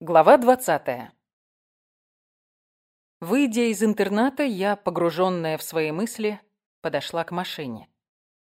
Глава 20. Выйдя из интерната, я, погруженная в свои мысли, подошла к машине.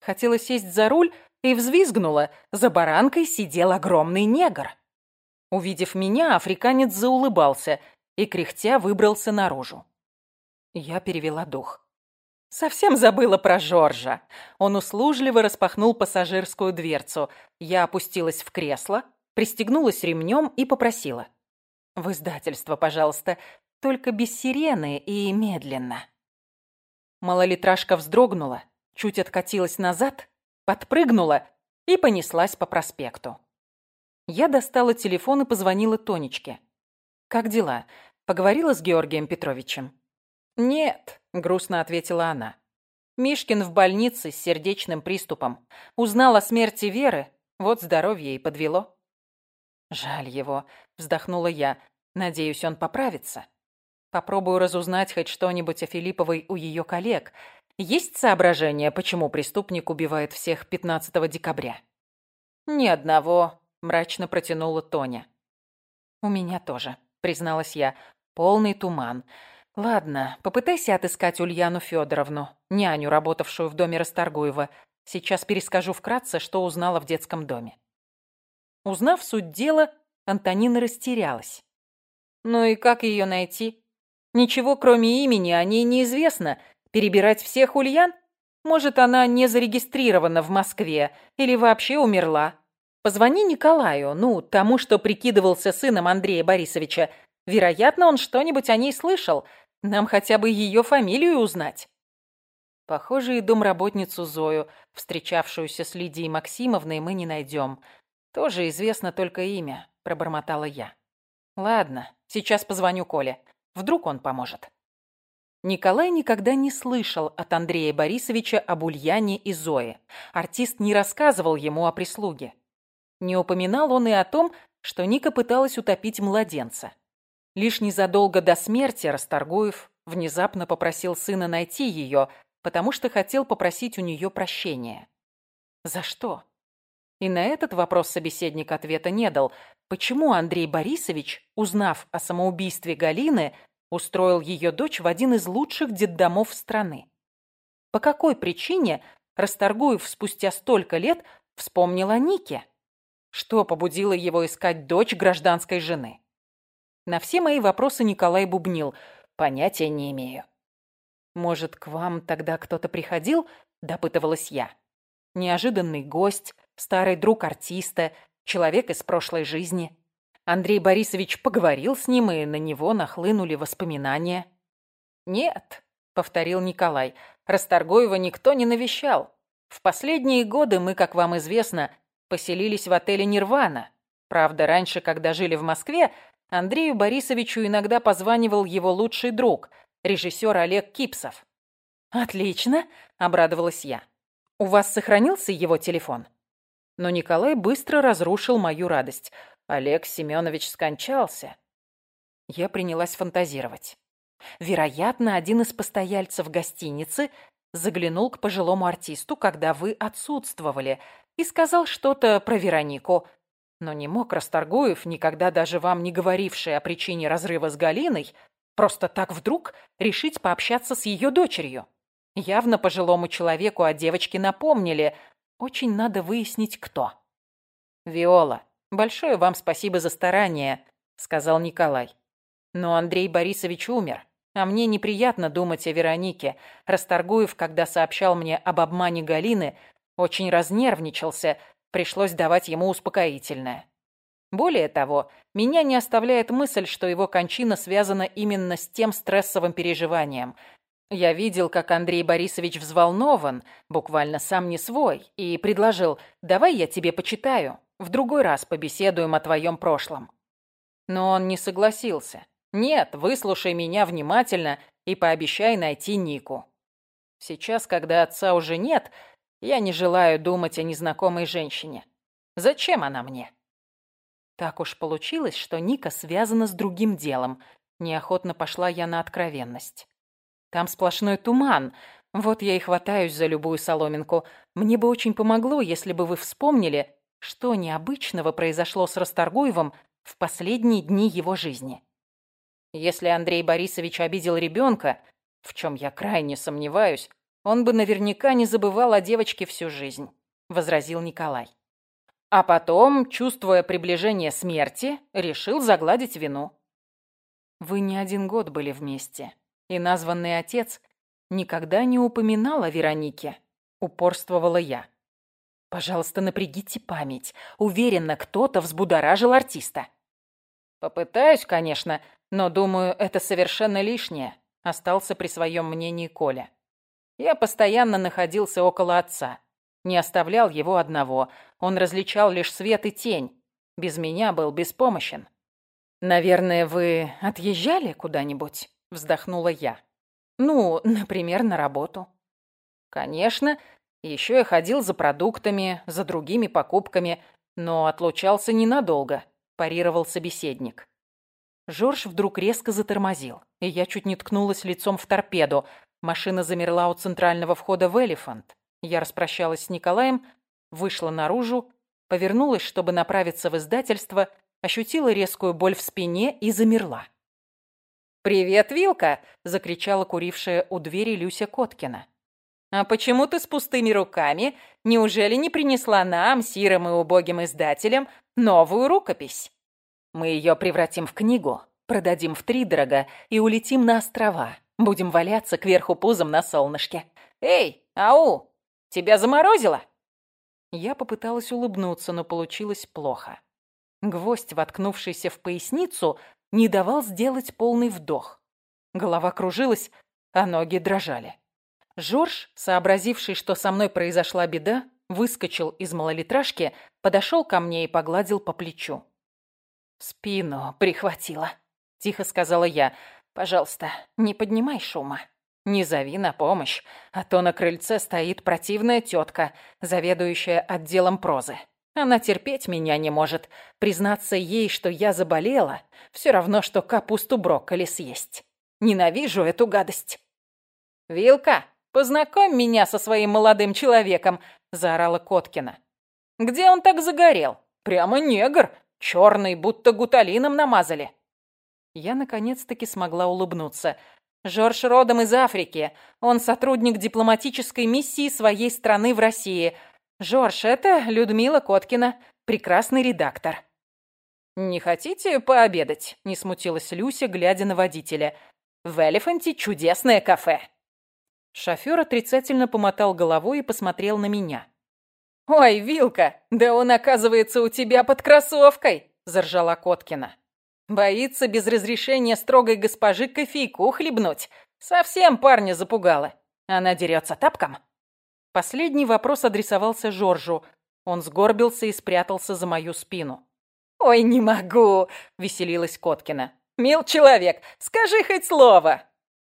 Хотела сесть за руль и взвизгнула. За баранкой сидел огромный негр. Увидев меня, африканец заулыбался и, кряхтя, выбрался наружу. Я перевела дух. Совсем забыла про Жоржа. Он услужливо распахнул пассажирскую дверцу. Я опустилась в кресло, пристегнулась ремнем и попросила. «В издательство, пожалуйста, только без сирены и медленно». Малолитражка вздрогнула, чуть откатилась назад, подпрыгнула и понеслась по проспекту. Я достала телефон и позвонила Тонечке. «Как дела? Поговорила с Георгием Петровичем?» «Нет», — грустно ответила она. «Мишкин в больнице с сердечным приступом. Узнал о смерти Веры, вот здоровье и подвело». «Жаль его», — вздохнула я. «Надеюсь, он поправится. Попробую разузнать хоть что-нибудь о Филипповой у ее коллег. Есть соображения, почему преступник убивает всех 15 декабря?» «Ни одного», — мрачно протянула Тоня. «У меня тоже», — призналась я. «Полный туман. Ладно, попытайся отыскать Ульяну Федоровну, няню, работавшую в доме Расторгуева. Сейчас перескажу вкратце, что узнала в детском доме». Узнав суть дела, Антонина растерялась. «Ну и как ее найти? Ничего, кроме имени, о ней неизвестно. Перебирать всех Ульян? Может, она не зарегистрирована в Москве или вообще умерла? Позвони Николаю, ну, тому, что прикидывался сыном Андрея Борисовича. Вероятно, он что-нибудь о ней слышал. Нам хотя бы ее фамилию узнать». Похоже, и домработницу Зою, встречавшуюся с Лидией Максимовной, мы не найдем. «Тоже известно только имя», — пробормотала я. «Ладно, сейчас позвоню Коле. Вдруг он поможет». Николай никогда не слышал от Андрея Борисовича об Ульяне и Зое. Артист не рассказывал ему о прислуге. Не упоминал он и о том, что Ника пыталась утопить младенца. Лишь незадолго до смерти Расторгуев внезапно попросил сына найти ее, потому что хотел попросить у нее прощения. За что? И на этот вопрос собеседник ответа не дал. Почему Андрей Борисович, узнав о самоубийстве Галины, устроил ее дочь в один из лучших детдомов страны? По какой причине Расторгуев спустя столько лет вспомнил о Нике? Что побудило его искать дочь гражданской жены? На все мои вопросы Николай бубнил. Понятия не имею. «Может, к вам тогда кто-то приходил?» – допытывалась я. Неожиданный гость, старый друг артиста, человек из прошлой жизни. Андрей Борисович поговорил с ним, и на него нахлынули воспоминания. «Нет», — повторил Николай, — «Расторгуева никто не навещал. В последние годы мы, как вам известно, поселились в отеле «Нирвана». Правда, раньше, когда жили в Москве, Андрею Борисовичу иногда позванивал его лучший друг, режиссер Олег Кипсов. «Отлично», — обрадовалась я. «У вас сохранился его телефон?» Но Николай быстро разрушил мою радость. Олег Семенович скончался. Я принялась фантазировать. Вероятно, один из постояльцев гостиницы заглянул к пожилому артисту, когда вы отсутствовали, и сказал что-то про Веронику. Но не мог Расторгуев, никогда даже вам не говоривший о причине разрыва с Галиной, просто так вдруг решить пообщаться с ее дочерью. Явно пожилому человеку о девочке напомнили. Очень надо выяснить, кто. «Виола, большое вам спасибо за старание», — сказал Николай. «Но Андрей Борисович умер, а мне неприятно думать о Веронике. Расторгуев, когда сообщал мне об обмане Галины, очень разнервничался, пришлось давать ему успокоительное. Более того, меня не оставляет мысль, что его кончина связана именно с тем стрессовым переживанием, я видел, как Андрей Борисович взволнован, буквально сам не свой, и предложил «давай я тебе почитаю, в другой раз побеседуем о твоем прошлом». Но он не согласился. «Нет, выслушай меня внимательно и пообещай найти Нику». Сейчас, когда отца уже нет, я не желаю думать о незнакомой женщине. Зачем она мне? Так уж получилось, что Ника связана с другим делом. Неохотно пошла я на откровенность. Там сплошной туман. Вот я и хватаюсь за любую соломинку. Мне бы очень помогло, если бы вы вспомнили, что необычного произошло с Расторгуевым в последние дни его жизни. Если Андрей Борисович обидел ребенка, в чем я крайне сомневаюсь, он бы наверняка не забывал о девочке всю жизнь, возразил Николай. А потом, чувствуя приближение смерти, решил загладить вину. Вы не один год были вместе, и названный отец никогда не упоминал о Веронике, упорствовала я. Пожалуйста, напрягите память. Уверена, кто-то взбудоражил артиста. Попытаюсь, конечно, но думаю, это совершенно лишнее. Остался при своем мнении Коля. Я постоянно находился около отца. Не оставлял его одного. Он различал лишь свет и тень. Без меня был беспомощен. «Наверное, вы отъезжали куда-нибудь?» — вздохнула я. «Ну, например, на работу». «Конечно. Еще я ходил за продуктами, за другими покупками, но отлучался ненадолго», — парировал собеседник. Жорж вдруг резко затормозил, и я чуть не ткнулась лицом в торпеду. Машина замерла у центрального входа в «Элефант». Я распрощалась с Николаем, вышла наружу, повернулась, чтобы направиться в издательство, ощутила резкую боль в спине и замерла. «Привет, Вилка!» – закричала курившая у двери Люся Коткина. «А почему ты с пустыми руками? Неужели не принесла нам, сирым и убогим издателям, новую рукопись? Мы ее превратим в книгу, продадим втридорога и улетим на острова. Будем валяться кверху пузом на солнышке. Эй, ау, тебя заморозило?» Я попыталась улыбнуться, но получилось плохо. Гвоздь, воткнувшийся в поясницу, не давал сделать полный вдох. Голова кружилась, а ноги дрожали. Жорж, сообразивший, что со мной произошла беда, выскочил из малолитражки, подошел ко мне и погладил по плечу. «Спину прихватило», — тихо сказала я. «Пожалуйста, не поднимай шума. Не зови на помощь, а то на крыльце стоит противная тетка, заведующая отделом прозы. Она терпеть меня не может. Признаться ей, что я заболела, все равно, что капусту брокколи съесть. Ненавижу эту гадость. «Вилка, познакомь меня со своим молодым человеком», — заорала Коткина. «Где он так загорел? Прямо негр. Черный, будто гуталином намазали». Я наконец-таки смогла улыбнуться. Жорж родом из Африки. Он сотрудник дипломатической миссии своей страны в России — «Жорж, это Людмила Коткина, прекрасный редактор». «Не хотите пообедать?» – не смутилась Люся, глядя на водителя. «В Элефанте чудесное кафе». Шофёр отрицательно помотал головой и посмотрел на меня. «Ой, Вилка, да он, оказывается, у тебя под кроссовкой!» – заржала Коткина. «Боится без разрешения строгой госпожи кофейку хлебнуть. Совсем парня запугала. Она дерется тапком?» Последний вопрос адресовался Жоржу. Он сгорбился и спрятался за мою спину. «Ой, не могу!» — веселилась Коткина. «Мил человек, скажи хоть слово!»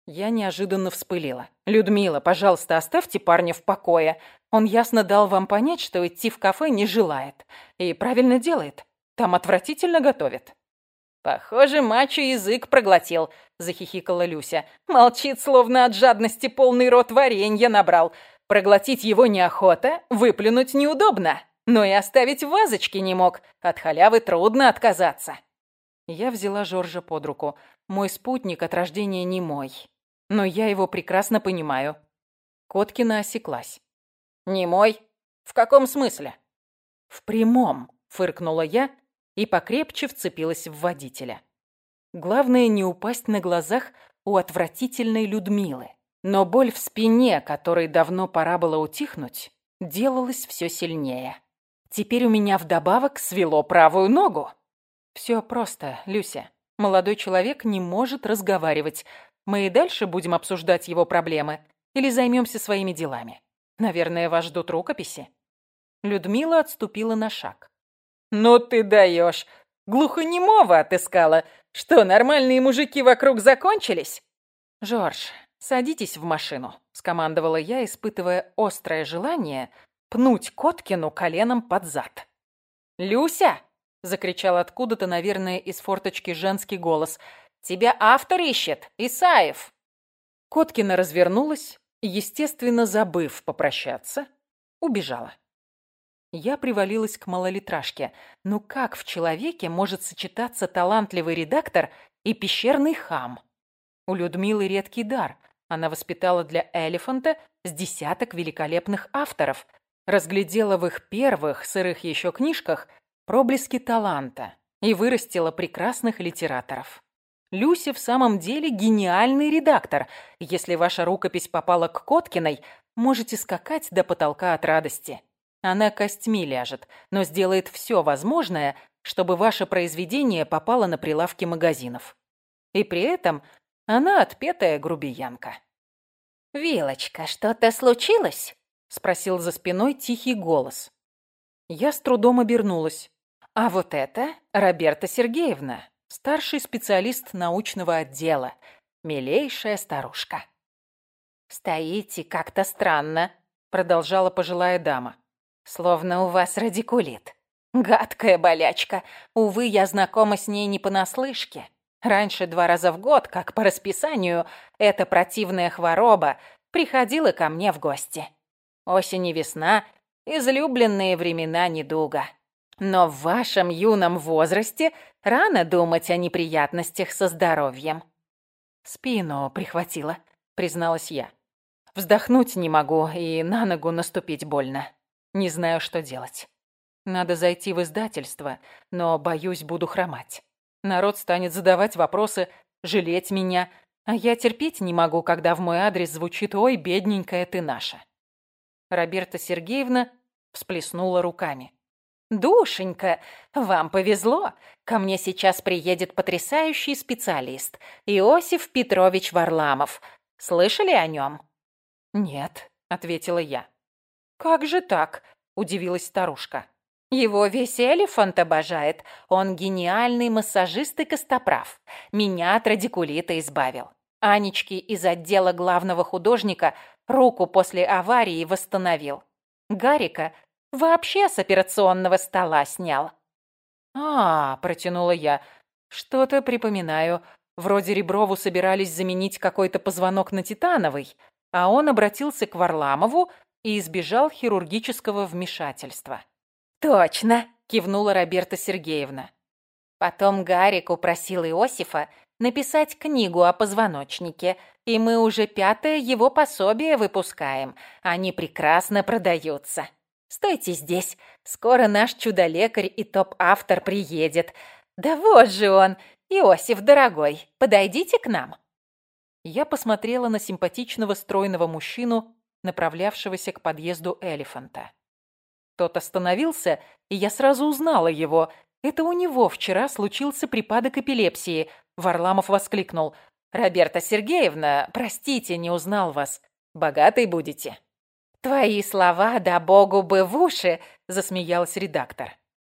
Я неожиданно вспылила. «Людмила, пожалуйста, оставьте парня в покое. Он ясно дал вам понять, что идти в кафе не желает. И правильно делает. Там отвратительно готовят». «Похоже, мачо язык проглотил», — захихикала Люся. «Молчит, словно от жадности полный рот варенья набрал. Проглотить его неохота, выплюнуть неудобно, но и оставить в вазочке не мог. От халявы трудно отказаться. Я взяла Жоржа под руку. Мой спутник от рождения не мой. Но я его прекрасно понимаю. Коткина осеклась. «Не мой? В каком смысле?» «В прямом», — фыркнула я и покрепче вцепилась в водителя. Главное не упасть на глазах у отвратительной Людмилы. Но боль в спине, которой давно пора было утихнуть, делалась все сильнее. Теперь у меня вдобавок свело правую ногу. Все просто, Люся. Молодой человек не может разговаривать. Мы и дальше будем обсуждать его проблемы или займемся своими делами. Наверное, вас ждут рукописи. Людмила отступила на шаг. «Ну ты даешь! Глухонемого отыскала! Что, нормальные мужики вокруг закончились?» «Жорж, «Садитесь в машину», — скомандовала я, испытывая острое желание пнуть Коткину коленом под зад. «Люся!» — закричал откуда-то, наверное, из форточки женский голос. «Тебя автор ищет! Исаев!» Коткина развернулась, естественно, забыв попрощаться, убежала. Я привалилась к малолитражке. Ну как в человеке может сочетаться талантливый редактор и пещерный хам? У Людмилы редкий дар. Она воспитала для Элефанта с десяток великолепных авторов. Разглядела в их первых, сырых еще книжках, проблески таланта и вырастила прекрасных литераторов. Люся в самом деле гениальный редактор. Если ваша рукопись попала к Коткиной, можете скакать до потолка от радости. Она костьми ляжет, но сделает все возможное, чтобы ваше произведение попало на прилавки магазинов. И при этом она отпетая грубиянка. «Вилочка, что-то случилось?» — спросил за спиной тихий голос. Я с трудом обернулась. А вот это Роберта Сергеевна, старший специалист научного отдела, милейшая старушка. «Стоите как-то странно», — продолжала пожилая дама. Словно у вас радикулит. Гадкая болячка. Увы, я знакома с ней не понаслышке. Раньше два раза в год, как по расписанию, эта противная хвороба приходила ко мне в гости. Осень и весна – излюбленные времена недуга. Но в вашем юном возрасте рано думать о неприятностях со здоровьем. «Спину прихватила», — призналась я. «Вздохнуть не могу и на ногу наступить больно». Не знаю, что делать. Надо зайти в издательство, но, боюсь, буду хромать. Народ станет задавать вопросы, жалеть меня, а я терпеть не могу, когда в мой адрес звучит «Ой, бедненькая ты наша». Роберта Сергеевна всплеснула руками. «Душенька, вам повезло. Ко мне сейчас приедет потрясающий специалист, Иосиф Петрович Варламов. Слышали о нем?» «Нет», — ответила я. «Как же так?» – удивилась старушка. «Его весь Элефант обожает. Он гениальный массажист и костоправ. Меня от радикулита избавил. Анечки из отдела главного художника руку после аварии восстановил. Гарика вообще с операционного стола снял». «А, — протянула я, — что-то припоминаю. Вроде Реброву собирались заменить какой-то позвонок на титановый, а он обратился к Варламову, и избежал хирургического вмешательства. «Точно!» – кивнула Роберта Сергеевна. Потом Гарик упросил Иосифа написать книгу о позвоночнике, и мы уже пятое его пособие выпускаем. Они прекрасно продаются. Стойте здесь, скоро наш чудо-лекарь и топ-автор приедет. Да вот же он, Иосиф, дорогой, подойдите к нам. Я посмотрела на симпатичного стройного мужчину направлявшегося к подъезду Элефанта. Тот остановился, и я сразу узнала его. Это у него вчера случился припадок эпилепсии. Варламов воскликнул. «Роберта Сергеевна, простите, не узнал вас. Богатой будете?» «Твои слова, да богу бы в уши!» – засмеялась редактор.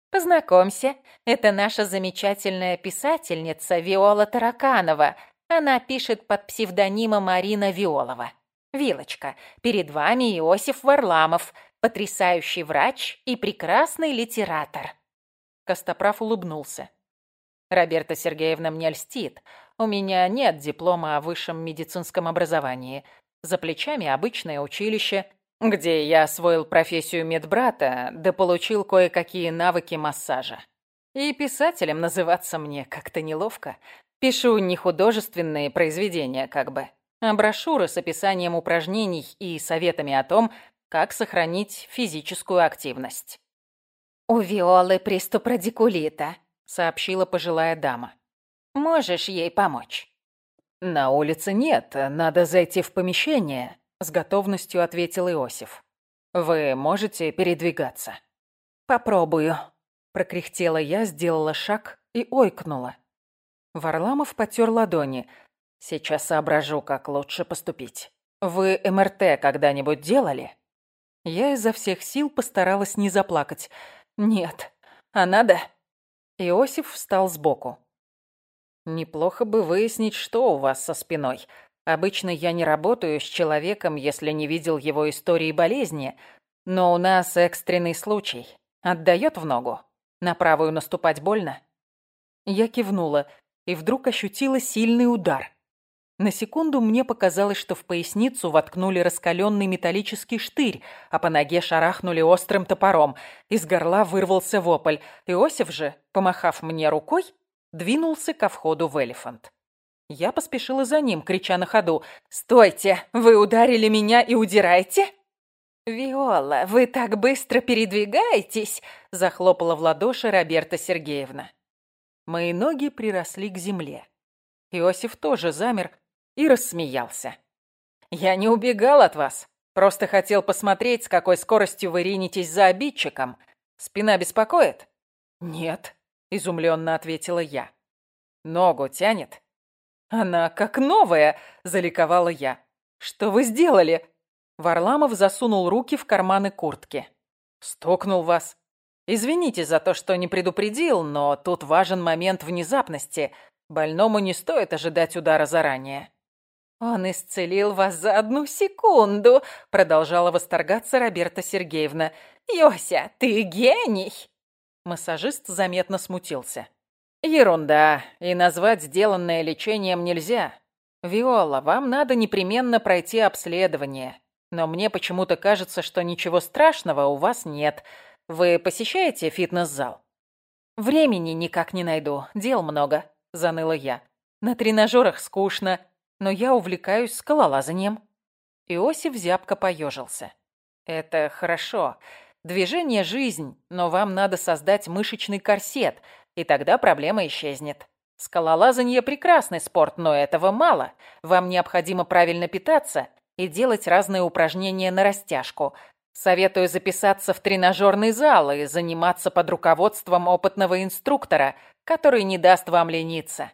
«Познакомься, это наша замечательная писательница Виола Тараканова. Она пишет под псевдонимом Марина Виолова». Вилочка, перед вами Иосиф Варламов, потрясающий врач и прекрасный литератор». Костоправ улыбнулся. «Роберта Сергеевна мне льстит. У меня нет диплома о высшем медицинском образовании. За плечами обычное училище, где я освоил профессию медбрата, да получил кое-какие навыки массажа. И писателем называться мне как-то неловко. Пишу не художественные произведения, как бы а брошюры с описанием упражнений и советами о том, как сохранить физическую активность. «У Виолы приступ радикулита», — сообщила пожилая дама. «Можешь ей помочь?» «На улице нет, надо зайти в помещение», — с готовностью ответил Иосиф. «Вы можете передвигаться?» «Попробую», — прокряхтела я, сделала шаг и ойкнула. Варламов потер ладони — Сейчас соображу, как лучше поступить. Вы МРТ когда-нибудь делали? Я изо всех сил постаралась не заплакать. Нет. А надо? Иосиф встал сбоку. Неплохо бы выяснить, что у вас со спиной. Обычно я не работаю с человеком, если не видел его истории болезни, но у нас экстренный случай. Отдает в ногу. На правую наступать больно? Я кивнула и вдруг ощутила сильный удар. На секунду мне показалось, что в поясницу воткнули раскаленный металлический штырь, а по ноге шарахнули острым топором. Из горла вырвался вопль. Иосиф же, помахав мне рукой, двинулся ко входу в элефант. Я поспешила за ним, крича на ходу. «Стойте! Вы ударили меня и удираете?» «Виола, вы так быстро передвигаетесь!» – захлопала в ладоши Роберта Сергеевна. Мои ноги приросли к земле. Иосиф тоже замер и рассмеялся. «Я не убегал от вас. Просто хотел посмотреть, с какой скоростью вы ринетесь за обидчиком. Спина беспокоит?» «Нет», — изумленно ответила я. «Ногу тянет?» «Она как новая!» – заликовала я. «Что вы сделали?» Варламов засунул руки в карманы куртки. «Стукнул вас. Извините за то, что не предупредил, но тут важен момент внезапности. Больному не стоит ожидать удара заранее». «Он исцелил вас за одну секунду», — продолжала восторгаться Роберта Сергеевна. «Йося, ты гений!» Массажист заметно смутился. Ерунда, и назвать сделанное лечением нельзя. Виола, вам надо непременно пройти обследование. Но мне почему-то кажется, что ничего страшного у вас нет. Вы посещаете фитнес-зал? Времени никак не найду, дел много, заныла я. На тренажерах скучно, но я увлекаюсь скалолазанием. Иосиф зябко поежился. Это хорошо. Движение – жизнь, но вам надо создать мышечный корсет – и тогда проблема исчезнет. Скалолазание – прекрасный спорт, но этого мало. Вам необходимо правильно питаться и делать разные упражнения на растяжку. Советую записаться в тренажерный зал и заниматься под руководством опытного инструктора, который не даст вам лениться.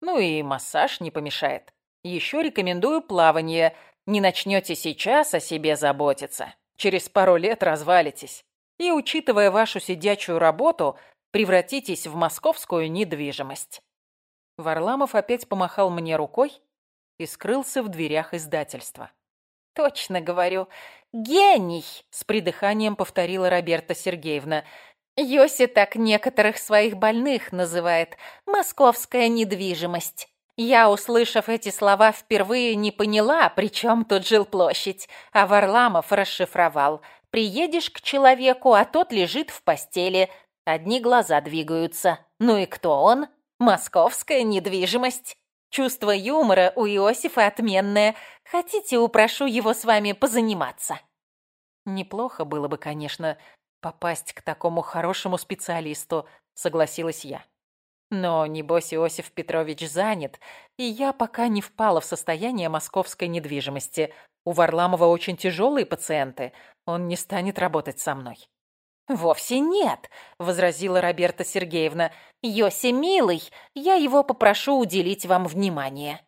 Ну и массаж не помешает. Еще рекомендую плавание. Не начнете сейчас о себе заботиться. Через пару лет развалитесь. И, учитывая вашу сидячую работу, превратитесь в московскую недвижимость». Варламов опять помахал мне рукой и скрылся в дверях издательства. «Точно говорю, гений!» — с придыханием повторила Роберта Сергеевна. «Йоси так некоторых своих больных называет «московская недвижимость». Я, услышав эти слова, впервые не поняла, при чем тут жилплощадь, а Варламов расшифровал. «Приедешь к человеку, а тот лежит в постели, Одни глаза двигаются. Ну и кто он? Московская недвижимость. Чувство юмора у Иосифа отменное. Хотите, упрошу его с вами позаниматься?» «Неплохо было бы, конечно, попасть к такому хорошему специалисту», — согласилась я. Но, небось, Иосиф Петрович занят, и я пока не впала в состояние московской недвижимости. У Варламова очень тяжелые пациенты, он не станет работать со мной. «Вовсе нет», — возразила Роберта Сергеевна. «Йоси милый, я его попрошу уделить вам внимание».